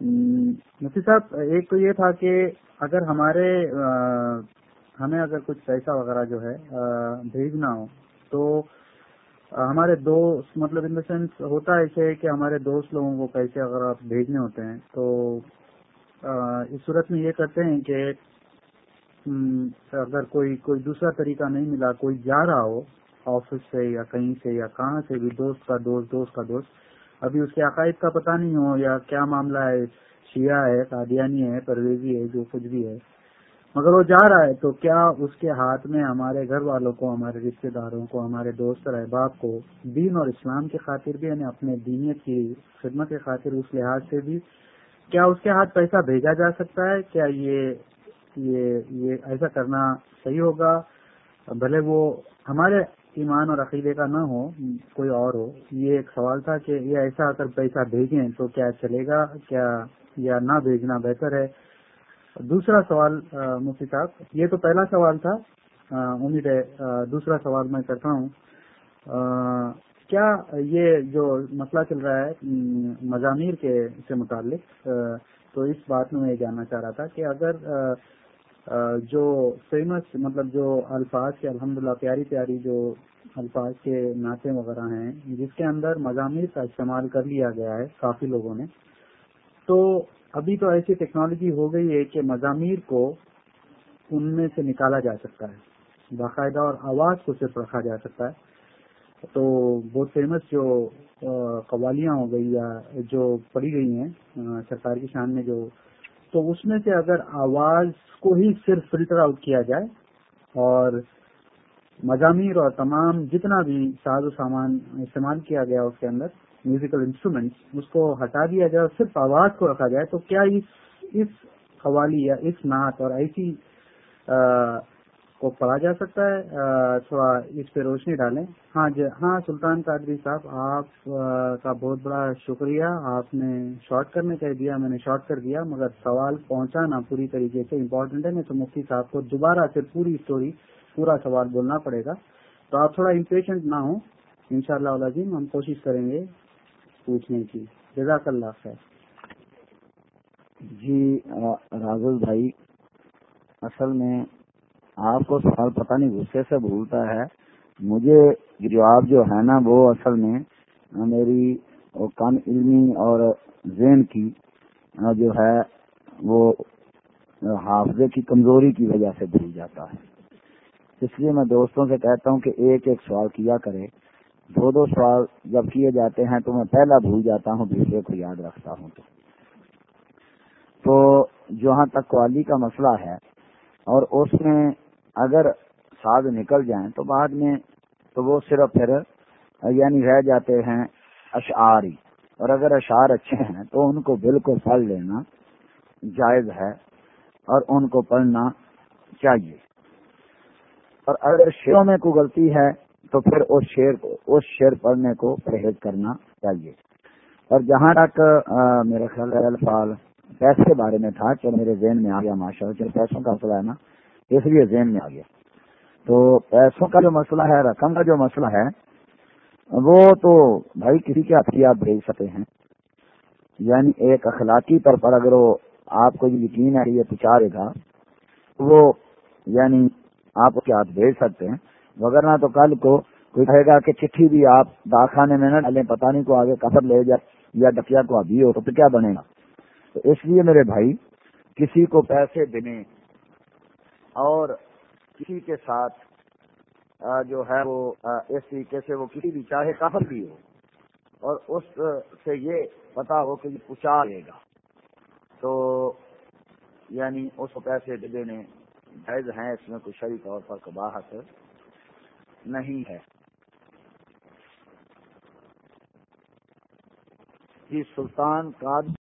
مفتی صاحب، ایک تو یہ تھا کہ اگر ہمارے ہمیں اگر کچھ پیسہ وغیرہ جو ہے بھیجنا ہو، تو ہمارے دوست مطلب ان دا سینس ہوتا ہے ایسے کہ ہمارے دوست لوگوں کو پیسے اگر آپ بھیجنے ہوتے ہیں، تو اس صورت میں یہ کرتے ہیں کہ اگر کوئی کوئی دوسرا طریقہ نہیں ملا، کوئی جا رہا ہو، آفس سے یا کہیں سے یا کہاں سے بھی، دوست کا دوست دوست کا دوست ابھی اس کے عقائد کا پتہ نہیں ہو یا کیا معاملہ ہے، شیعہ ہے، قادیانی ہے، پرویزی ہے، جو کچھ بھی ہے۔ مگر وہ جا رہا ہے، تو کیا اس کے ہاتھ میں ہمارے گھر والوں کو، ہمارے رشتہ داروں کو، ہمارے دوست اور احباب کو دین اور اسلام کی خاطر بھی یعنی اپنے دینیت کی خدمت کی خاطر اس لحاظ سے بھی، کیا اس کے ہاتھ پیسہ بھیجا جا سکتا ہے؟ کیا یہ یہ یہ ایسا کرنا صحیح ہوگا؟ بھلے وہ ہمارے ایمان اور عقیدے کا نہ ہو، کوئی اور ہو۔ یہ ایک سوال تھا کہ یہ ایسا اگر پیسہ بھیجیں تو کیا چلے گا؟ کیا یا نہ بھیجنا بہتر ہے؟ دوسرا سوال مفتی صاحب، یہ تو پہلا سوال تھا۔ امید ہے دوسرا سوال میں کرتا ہوں۔ کیا یہ جو مسئلہ چل رہا ہے مضامیر کے سے متعلق تو اس بات میں میں یہ جاننا چاہ رہا تھا کہ اگر جو فیمس مطلب جو الفاظ کے، الحمدللہ، پیاری پیاری جو الفاظ کے نعتیں وغیرہ ہیں، جس کے اندر مضامیر کا استعمال کر لیا گیا ہے کافی لوگوں نے۔ تو ابھی تو ایسی ٹیکنالوجی ہو گئی ہے کہ مضامیر کو ان میں سے نکالا جا سکتا ہے۔ باقاعدہ اور آواز کو صرف رکھا جا سکتا ہے۔ تو بہت فیمس جو قوالیاں ہو گئی یا جو پڑی گئی ہیں سرکار کی شان میں جو تو اس میں سے اگر آواز کو ہی صرف فلٹر آؤٹ کیا جائے اور مضامیر اور تمام جتنا بھی ساز و سامان استعمال کیا گیا اس کے اندر میوزیکل انسٹرومینٹس اس کو ہٹا دیا جائے اور صرف آواز کو رکھا جائے، تو کیا اس قوالی یا اس نعت اور ایسی کو پڑھا جا سکتا ہے تھوڑا اس پہ روشنی ڈالیں۔ ہاں جی ہاں سلطان قادری صاحب، آپ کا بہت بڑا شکریہ۔ آپ نے شارٹ کرنے کہہ دیا، میں نے شارٹ کر دیا، مگر سوال پہنچانا پوری طریقے سے امپورٹنٹ ہے۔ نہیں تو مفتی صاحب کو دوبارہ سے پوری اسٹوری پورا سوال بولنا پڑے گا۔ تو آپ تھوڑا امپیشنٹ نہ ہوں۔ ان شاء اللہ عظیم ہم کوشش کریں گے پوچھنے کی۔ جزاک اللہ خیر۔ جی راغل بھائی، اصل میں آپ کو سوال پتہ نہیں، غصے سے بھولتا ہے۔ مجھے جواب جو ہے نا، وہ اصل میں میری کم علمی اور ذہن کی جو ہے، وہ حافظے کی کمزوری کی وجہ سے بھول جاتا ہے۔ اس لیے میں دوستوں سے کہتا ہوں کہ ایک ایک سوال کیا کرے دو دو سوال جب کیے جاتے ہیں تو میں پہلا بھول جاتا ہوں، دوسرے کو یاد رکھتا ہوں۔ تو تو جہاں تک قوالی کا مسئلہ ہے اور اس میں اگر ساز نکل جائیں تو بعد میں تو وہ صرف پھر یعنی رہ جاتے ہیں اشعار ہی اور اگر اشعار اچھے ہیں تو ان کو بالکل پڑھ لینا جائز ہے اور ان کو پڑھنا چاہیے۔ اور اگر شیروں میں کوئی غلطی ہے تو پھر اس شیر کو، اس شیر پڑھنے کو پرہیز کرنا چاہیے۔ اور جہاں تک میرا خیال الفال پیسے کے بارے میں تھا کہ میرے ذہن میں آ گیا ماشاء اللہ پیسوں کا مسئلہ ہے نا۔ اس لیے ذہن میں آ گیا۔ تو پیسوں کا جو مسئلہ ہے، رقم کا جو مسئلہ ہے، وہ تو بھائی کسی کے ہاتھ آپ بھیج سکتے ہیں۔ یعنی ایک اخلاقی طور پر اگر وہ آپ کو یقین ہے کہ یہ پچارے گا، وہ یعنی آپ کے ہاتھ بھیج سکتے ہیں۔ وغیرہ تو کل کو کوئی کہے گا کہ چٹھی بھی آپ داخانے میں نہ ڈالیں، پتہ نہیں کو آگے کسر لے جائے یا ڈکیا کو ابھی ہو تو کیا بنے گا؟ تو اس لیے میرے بھائی، کسی کو پیسے دینے اور کسی کے ساتھ جو ہے وہ اس طریقے سے وہ کسی بھی چاہے کافر بھی ہو، اور اس سے یہ پتا ہو کہ یہ پچا لے گا۔ تو یعنی اس کو پیسے دینے جائز ہیں، اس میں کوئی شری طور پر کباہت نہیں ہے۔ جی سلطان کا